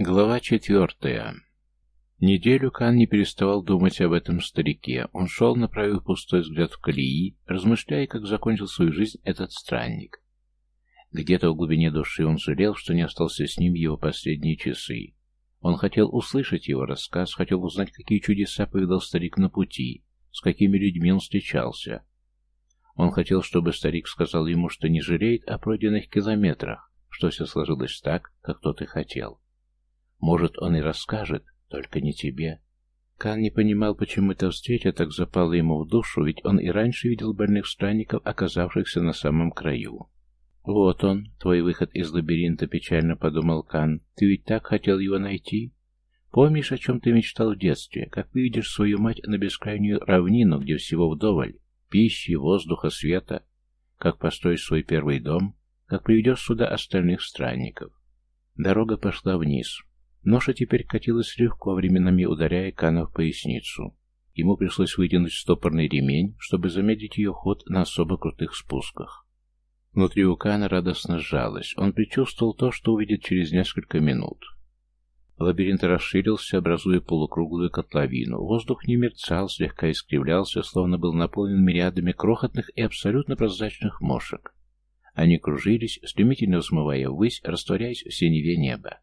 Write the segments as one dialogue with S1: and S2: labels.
S1: Глава четвертая. Неделю Кан не переставал думать об этом старике. Он шел, направив пустой взгляд в колеи, размышляя, как закончил свою жизнь этот странник. Где-то в глубине души он жалел, что не остался с ним его последние часы. Он хотел услышать его рассказ, хотел узнать, какие чудеса повидал старик на пути, с какими людьми он встречался. Он хотел, чтобы старик сказал ему, что не жалеет о пройденных километрах, что все сложилось так, как тот и хотел. Может, он и расскажет, только не тебе. Кан не понимал, почему эта встреча так запала ему в душу, ведь он и раньше видел больных странников, оказавшихся на самом краю. «Вот он, твой выход из лабиринта», — печально подумал Кан. «Ты ведь так хотел его найти? Помнишь, о чем ты мечтал в детстве? Как выведешь свою мать на бескрайнюю равнину, где всего вдоволь? Пищи, воздуха, света? Как построишь свой первый дом? Как приведешь сюда остальных странников?» Дорога пошла вниз. Ноша теперь катилась легко, временами ударяя Кана в поясницу. Ему пришлось вытянуть стопорный ремень, чтобы замедлить ее ход на особо крутых спусках. Внутри у Кана радостно сжалось. Он предчувствовал то, что увидит через несколько минут. Лабиринт расширился, образуя полукруглую котловину. Воздух не мерцал, слегка искривлялся, словно был наполнен мириадами крохотных и абсолютно прозрачных мошек. Они кружились, стремительно взмывая ввысь, растворяясь в синеве неба.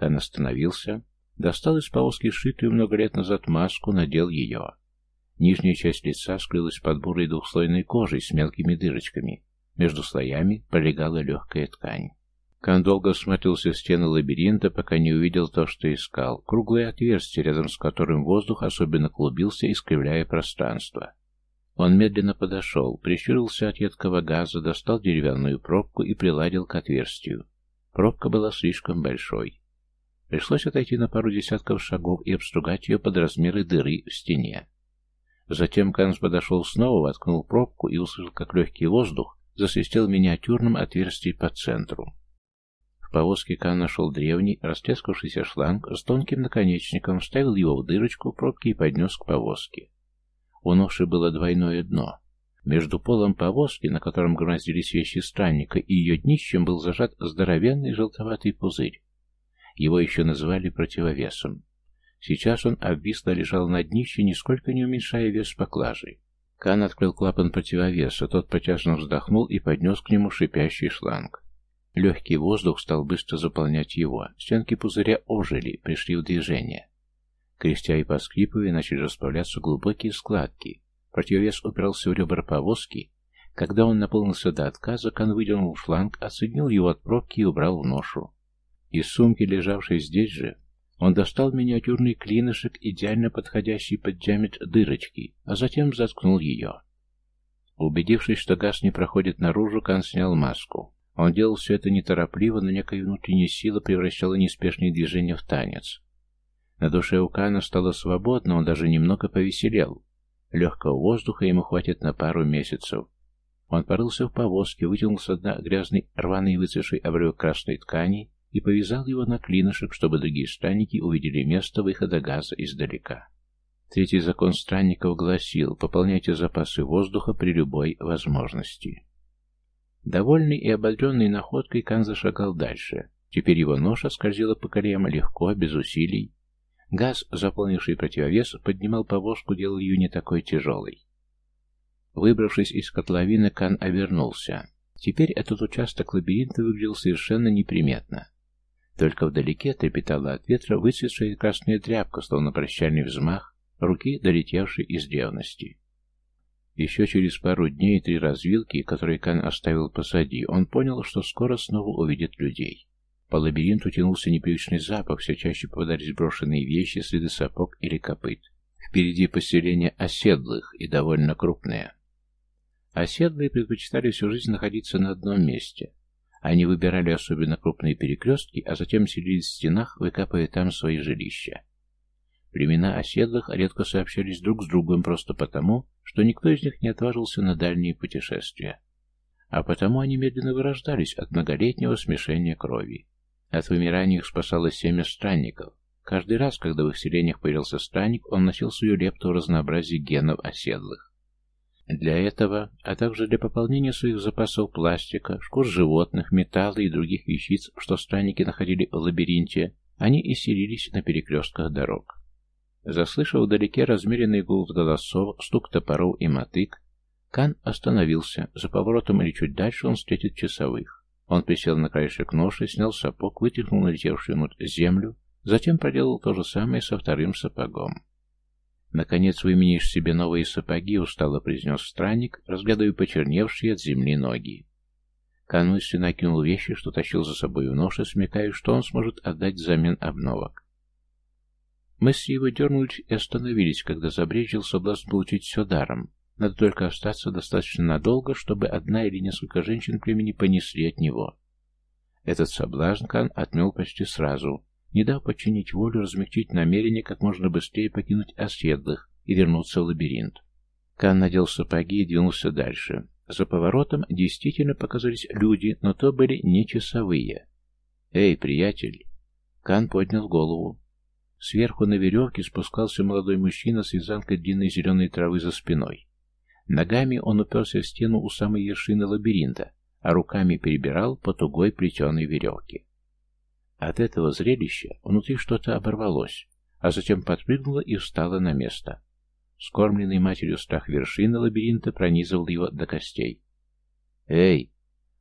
S1: Хан остановился, достал из повозки сшитую много лет назад маску, надел ее. Нижняя часть лица скрылась под бурой двухслойной кожей с мелкими дырочками. Между слоями пролегала легкая ткань. Кан долго смотрелся в стены лабиринта, пока не увидел то, что искал. Круглое отверстие, рядом с которым воздух особенно клубился, искривляя пространство. Он медленно подошел, прищурился от едкого газа, достал деревянную пробку и приладил к отверстию. Пробка была слишком большой. Пришлось отойти на пару десятков шагов и обстругать ее под размеры дыры в стене. Затем Канс подошел снова, воткнул пробку и услышал, как легкий воздух засвистел в миниатюрном отверстии по центру. В повозке Кан нашел древний, растрескавшийся шланг с тонким наконечником, вставил его в дырочку пробки и поднес к повозке. У ноши было двойное дно. Между полом повозки, на котором громоздились вещи странника, и ее днищем был зажат здоровенный желтоватый пузырь. Его еще называли противовесом. Сейчас он обвисло лежал на днище, нисколько не уменьшая вес поклажи. Кан открыл клапан противовеса, тот протяжно вздохнул и поднес к нему шипящий шланг. Легкий воздух стал быстро заполнять его. Стенки пузыря ожили, пришли в движение. Крестя и поскрипывая, начали расправляться глубокие складки. Противовес упирался в ребра повозки. Когда он наполнился до отказа, Кан выдернул шланг, отсоединил его от пробки и убрал в ношу. Из сумки, лежавшей здесь же, он достал миниатюрный клинышек, идеально подходящий под диаметр дырочки, а затем заткнул ее. Убедившись, что газ не проходит наружу, Кан снял маску. Он делал все это неторопливо, но некая внутренняя сила превращала неспешные движения в танец. На душе у Кана стало свободно, он даже немного повеселел. Легкого воздуха ему хватит на пару месяцев. Он порылся в повозке, вытянул с дна грязный, рваный выцветший обрывок красной ткани и повязал его на клинышек, чтобы другие странники увидели место выхода газа издалека. Третий закон странников гласил «Пополняйте запасы воздуха при любой возможности». Довольный и ободренный находкой, Кан зашагал дальше. Теперь его ноша скользила по колеям легко, без усилий. Газ, заполнивший противовес, поднимал повозку, делал ее не такой тяжелой. Выбравшись из котловины, Кан обернулся. Теперь этот участок лабиринта выглядел совершенно неприметно. Только вдалеке трепетала от ветра выцветшая красная тряпка, словно прощальный взмах руки, долетевшей из древности. Еще через пару дней три развилки, которые Кан оставил позади, он понял, что скоро снова увидит людей. По лабиринту тянулся непривычный запах, все чаще попадались брошенные вещи, следы сапог или копыт. Впереди поселение оседлых и довольно крупное. Оседлые предпочитали всю жизнь находиться на одном месте. Они выбирали особенно крупные перекрестки, а затем селились в стенах, выкапывая там свои жилища. Племена оседлых редко сообщались друг с другом просто потому, что никто из них не отважился на дальние путешествия. А потому они медленно вырождались от многолетнего смешения крови. От вымирания их спасало семя странников. Каждый раз, когда в их селениях появился странник, он носил свою лепту в разнообразии генов оседлых. Для этого, а также для пополнения своих запасов пластика, шкур животных, металла и других вещиц, что странники находили в лабиринте, они и селились на перекрестках дорог. Заслышав вдалеке размеренный гул голосов, стук топоров и мотык, Кан остановился. За поворотом или чуть дальше он встретит часовых. Он присел на краешек ноши, снял сапог, вытянул налетевшую внутрь землю, затем проделал то же самое со вторым сапогом. «Наконец выменишь себе новые сапоги», — устало произнес странник, разглядывая почерневшие от земли ноги. Кан мысленно накинул вещи, что тащил за собой в ноше, смекая, что он сможет отдать взамен обновок. Мысли его дернулись и остановились, когда забрежил соблазн получить все даром. Надо только остаться достаточно надолго, чтобы одна или несколько женщин племени понесли от него. Этот соблазн Кан отмел почти сразу, не дав подчинить волю, размягчить намерение как можно быстрее покинуть оседлых и вернуться в лабиринт. Кан надел сапоги и двинулся дальше. За поворотом действительно показались люди, но то были не часовые. «Эй, приятель!» Кан поднял голову. Сверху на веревке спускался молодой мужчина с вязанкой длинной зеленой травы за спиной. Ногами он уперся в стену у самой вершины лабиринта, а руками перебирал по тугой плетеной веревке. От этого зрелища внутри что-то оборвалось, а затем подпрыгнуло и встало на место. Скормленный матерью страх вершины лабиринта пронизывал его до костей. «Эй!»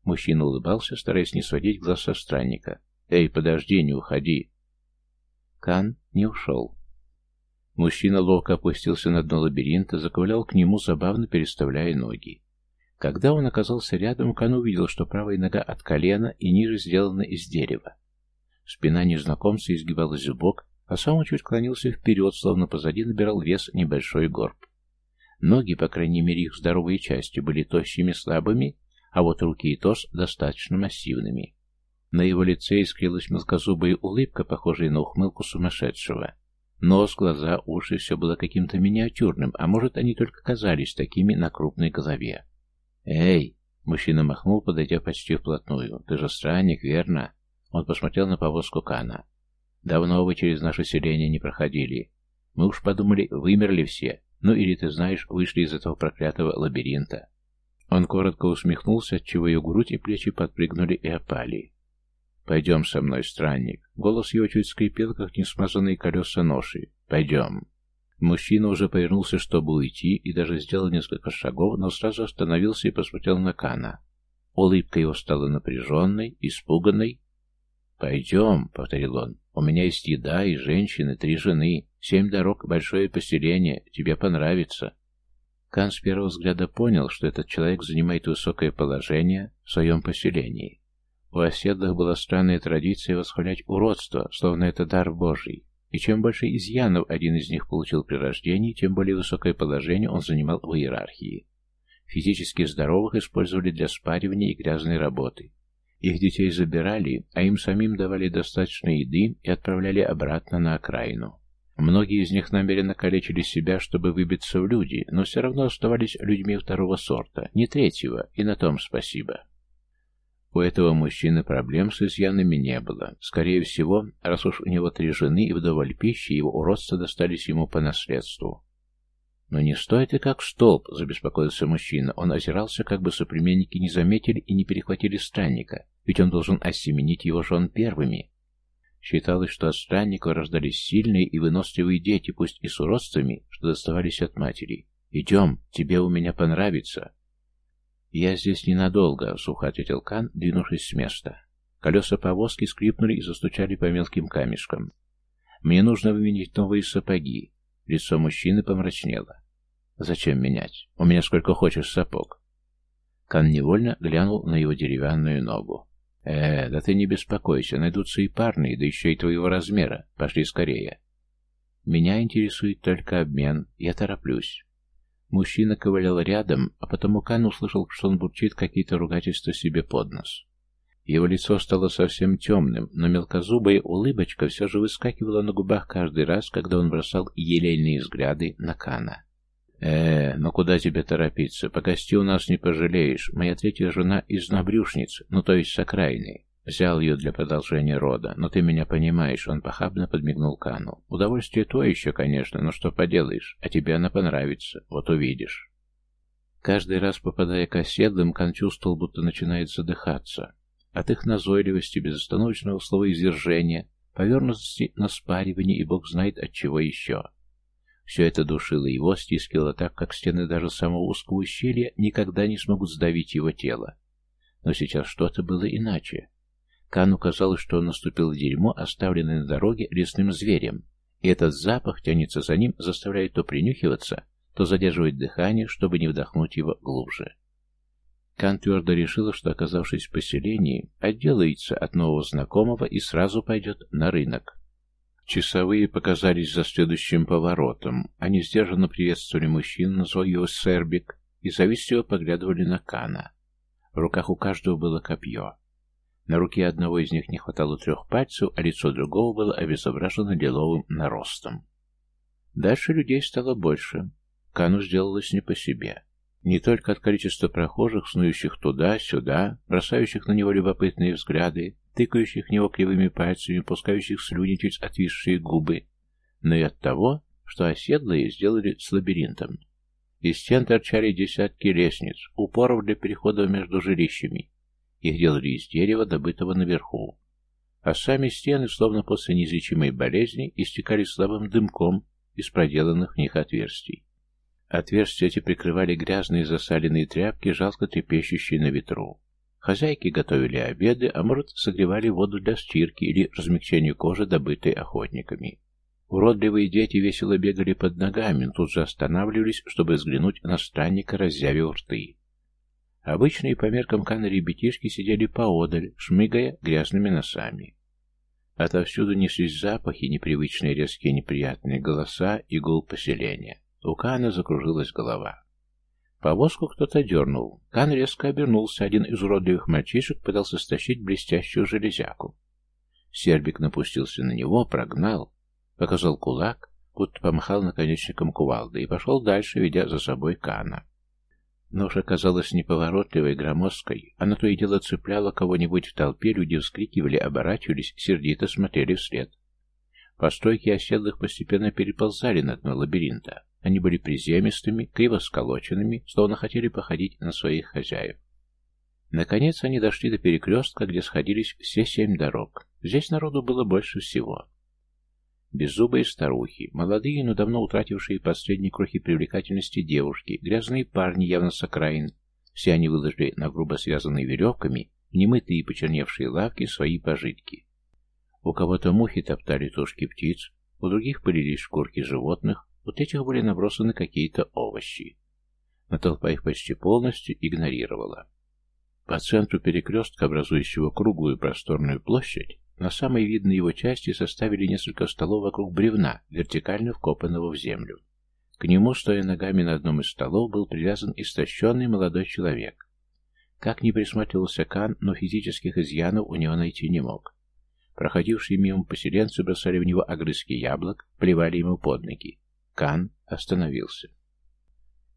S1: Мужчина улыбался, стараясь не сводить глаз со странника. «Эй, подожди, не уходи!» Кан не ушел. Мужчина ловко опустился на дно лабиринта, заковылял к нему, забавно переставляя ноги. Когда он оказался рядом, Кан увидел, что правая нога от колена и ниже сделана из дерева. Спина незнакомца изгибалась в бок, а сам он чуть клонился вперед, словно позади набирал вес небольшой горб. Ноги, по крайней мере их здоровые части, были тощими слабыми, а вот руки и торс достаточно массивными. На его лице искрилась мелкозубая улыбка, похожая на ухмылку сумасшедшего. Нос, глаза, уши — все было каким-то миниатюрным, а может, они только казались такими на крупной голове. «Эй!» — мужчина махнул, подойдя почти вплотную. «Ты же странник, верно?» Он посмотрел на повозку Кана. «Давно вы через наше селение не проходили. Мы уж подумали, вымерли все. Ну или, ты знаешь, вышли из этого проклятого лабиринта». Он коротко усмехнулся, отчего ее грудь и плечи подпрыгнули и опали. «Пойдем со мной, странник». Голос его чуть скрипел, как несмазанные колеса ноши. «Пойдем». Мужчина уже повернулся, чтобы уйти, и даже сделал несколько шагов, но сразу остановился и посмотрел на Кана. Улыбка его стала напряженной, испуганной. «Пойдем», — повторил он, — «у меня есть еда и женщины, три жены, семь дорог, большое поселение, тебе понравится». Кан с первого взгляда понял, что этот человек занимает высокое положение в своем поселении. У оседлых была странная традиция восхвалять уродство, словно это дар Божий. И чем больше изъянов один из них получил при рождении, тем более высокое положение он занимал в иерархии. Физически здоровых использовали для спаривания и грязной работы. Их детей забирали, а им самим давали достаточно еды и отправляли обратно на окраину. Многие из них намеренно калечили себя, чтобы выбиться в люди, но все равно оставались людьми второго сорта, не третьего, и на том спасибо. У этого мужчины проблем с изъянами не было. Скорее всего, раз уж у него три жены и вдоволь пищи, его уродства достались ему по наследству. «Но не стоит и как столб», — забеспокоился мужчина. Он озирался, как бы соплеменники не заметили и не перехватили странника, ведь он должен осеменить его жен первыми. Считалось, что от странника рождались сильные и выносливые дети, пусть и с уродствами, что доставались от матери. «Идем, тебе у меня понравится». «Я здесь ненадолго», — сухо ответил Кан, двинувшись с места. Колеса повозки скрипнули и застучали по мелким камешкам. «Мне нужно выменить новые сапоги». Лицо мужчины помрачнело. «Зачем менять? У меня сколько хочешь сапог». Кан невольно глянул на его деревянную ногу. «Э, да ты не беспокойся, найдутся и парные, да еще и твоего размера. Пошли скорее». «Меня интересует только обмен. Я тороплюсь». Мужчина ковылял рядом, а потом Кан услышал, что он бурчит какие-то ругательства себе под нос. Его лицо стало совсем темным, но мелкозубая улыбочка все же выскакивала на губах каждый раз, когда он бросал елейные взгляды на Кана. «Э, ну куда тебе торопиться? Погости у нас не пожалеешь. Моя третья жена из набрюшниц, ну то есть с окраины. Взял ее для продолжения рода, но ты меня понимаешь, он похабно подмигнул Кану. Удовольствие то еще, конечно, но что поделаешь, а тебе она понравится, вот увидишь. Каждый раз, попадая к оседлым, Кан чувствовал, будто начинает задыхаться. От их назойливости, безостановочного слова издержения, повернутости на спаривание и бог знает от чего еще. Все это душило его, стискивало так, как стены даже самого узкого ущелья никогда не смогут сдавить его тело. Но сейчас что-то было иначе. Кану казалось, что он наступил в дерьмо, оставленное на дороге лесным зверем, и этот запах тянется за ним, заставляет то принюхиваться, то задерживать дыхание, чтобы не вдохнуть его глубже. Кан твердо решила, что, оказавшись в поселении, отделается от нового знакомого и сразу пойдет на рынок. Часовые показались за следующим поворотом. Они сдержанно приветствовали мужчин, назвал его Сербик, и завистливо поглядывали на Кана. В руках у каждого было копье. На руке одного из них не хватало трех пальцев, а лицо другого было обезображено лиловым наростом. Дальше людей стало больше. Кану сделалось не по себе. Не только от количества прохожих, снующих туда-сюда, бросающих на него любопытные взгляды, тыкающих в него кривыми пальцами, пускающих слюни через отвисшие губы, но и от того, что оседлые сделали с лабиринтом. Из стен торчали десятки лестниц, упоров для перехода между жилищами. Их делали из дерева, добытого наверху. А сами стены, словно после неизлечимой болезни, истекали слабым дымком из проделанных в них отверстий. Отверстия эти прикрывали грязные засаленные тряпки, жалко трепещущие на ветру. Хозяйки готовили обеды, а может, согревали воду для стирки или размягчения кожи, добытой охотниками. Уродливые дети весело бегали под ногами, но тут же останавливались, чтобы взглянуть на странника, разъявив рты. Обычные по меркам Кана ребятишки сидели поодаль, шмыгая грязными носами. Отовсюду неслись запахи, непривычные резкие неприятные голоса и гул поселения. У Кана закружилась голова. Повозку кто-то дернул. Кан резко обернулся. Один из уродливых мальчишек пытался стащить блестящую железяку. Сербик напустился на него, прогнал, показал кулак, будто помахал наконечником кувалды и пошел дальше, ведя за собой Кана. Нож оказалась неповоротливой, громоздкой. Она то и дело цепляла кого-нибудь в толпе, люди вскрикивали, оборачивались, сердито смотрели вслед. Постройки оседлых постепенно переползали на дно лабиринта. Они были приземистыми, криво сколоченными, словно хотели походить на своих хозяев. Наконец они дошли до перекрестка, где сходились все семь дорог. Здесь народу было больше всего. Беззубые старухи, молодые, но давно утратившие последние крохи привлекательности девушки, грязные парни явно с окраин. Все они выложили на грубо связанные веревками немытые и почерневшие лавки свои пожитки. У кого-то мухи топтали тушки птиц, у других пылились шкурки животных, у третьих были набросаны какие-то овощи. Но толпа их почти полностью игнорировала. По центру перекрестка, образующего круглую просторную площадь, на самой видной его части составили несколько столов вокруг бревна, вертикально вкопанного в землю. К нему, стоя ногами на одном из столов, был привязан истощенный молодой человек. Как ни присматривался Кан, но физических изъянов у него найти не мог. Проходившие мимо поселенцы бросали в него огрызки яблок, плевали ему под ноги. Кан остановился.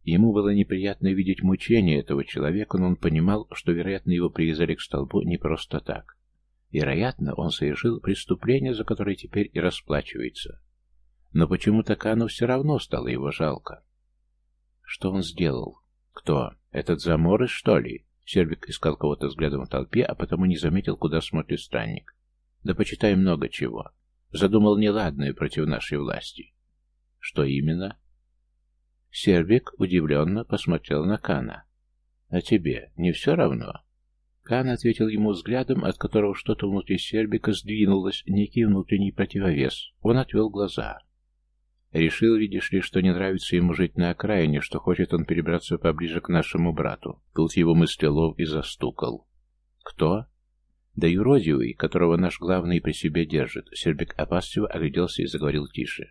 S1: Ему было неприятно видеть мучения этого человека, но он понимал, что, вероятно, его привязали к столбу не просто так. Вероятно, он совершил преступление, за которое теперь и расплачивается. Но почему-то Кану все равно стало его жалко. Что он сделал? Кто? Этот заморыш, что ли? Сербик искал кого-то взглядом в толпе, а потому не заметил, куда смотрит странник. Да почитай много чего. Задумал неладное против нашей власти. Что именно? Сербик удивленно посмотрел на Кана. А тебе не все равно? Кан ответил ему взглядом, от которого что-то внутри Сербика сдвинулось, некий внутренний противовес. Он отвел глаза. Решил, видишь ли, что не нравится ему жить на окраине, что хочет он перебраться поближе к нашему брату. Тут его мыслелов и застукал. Кто? Да юродивый, которого наш главный при себе держит. Сербик опасливо огляделся и заговорил тише.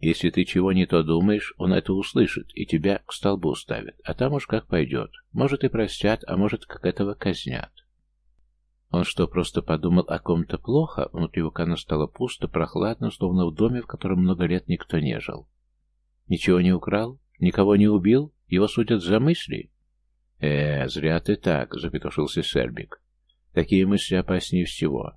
S1: Если ты чего не то думаешь, он это услышит и тебя к столбу ставит, а там уж как пойдет. Может и простят, а может как этого казнят. Он что, просто подумал о ком-то плохо? Внутри вулкана стало пусто, прохладно, словно в доме, в котором много лет никто не жил. Ничего не украл? Никого не убил? Его судят за мысли? Э, зря ты так, запетушился Сербик. Такие мысли опаснее всего.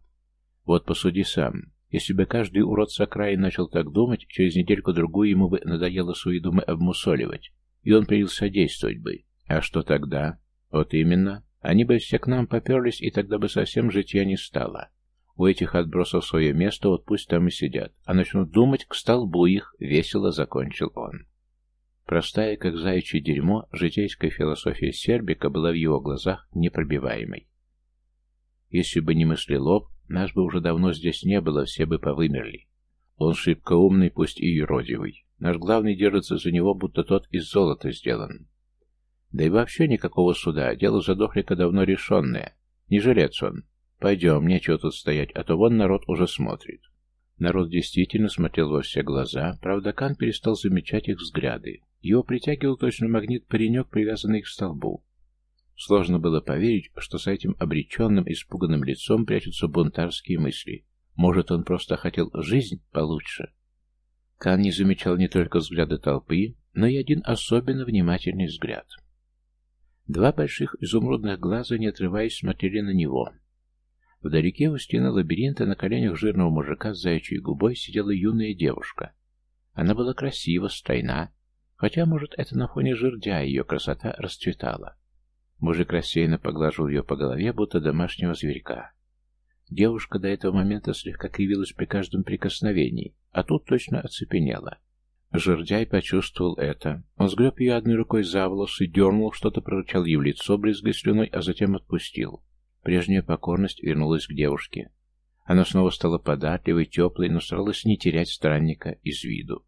S1: Вот посуди сам. Если бы каждый урод с окраин начал так думать, через недельку-другую ему бы надоело свои думы обмусоливать, и он принялся действовать бы. А что тогда? Вот именно. Они бы все к нам поперлись, и тогда бы совсем житья не стало. У этих отбросов свое место, вот пусть там и сидят. А начнут думать, к столбу их, весело закончил он. Простая, как заячье дерьмо, житейская философия Сербика была в его глазах непробиваемой. Если бы не мысли лоб, нас бы уже давно здесь не было, все бы повымерли. Он шибко умный, пусть и юродивый. Наш главный держится за него, будто тот из золота сделан. Да и вообще никакого суда, дело задохлика давно решенное. Не жилец он. Пойдем, нечего тут стоять, а то вон народ уже смотрит. Народ действительно смотрел во все глаза, правда, Кан перестал замечать их взгляды. Его притягивал точно магнит паренек, привязанный к столбу. Сложно было поверить, что с этим обреченным, испуганным лицом прячутся бунтарские мысли. Может, он просто хотел жизнь получше? Кан не замечал не только взгляда толпы, но и один особенно внимательный взгляд. Два больших изумрудных глаза, не отрываясь, смотрели на него. Вдалеке у стены лабиринта на коленях жирного мужика с заячьей губой сидела юная девушка. Она была красива, стройна, хотя, может, это на фоне жердя ее красота расцветала. Мужик рассеянно поглаживал ее по голове, будто домашнего зверька. Девушка до этого момента слегка кривилась при каждом прикосновении, а тут точно оцепенела. Жердяй почувствовал это. Он сгреб ее одной рукой за волосы, дернул, что-то прорычал ей в лицо, брызгая слюной, а затем отпустил. Прежняя покорность вернулась к девушке. Она снова стала податливой, теплой, но старалась не терять странника из виду.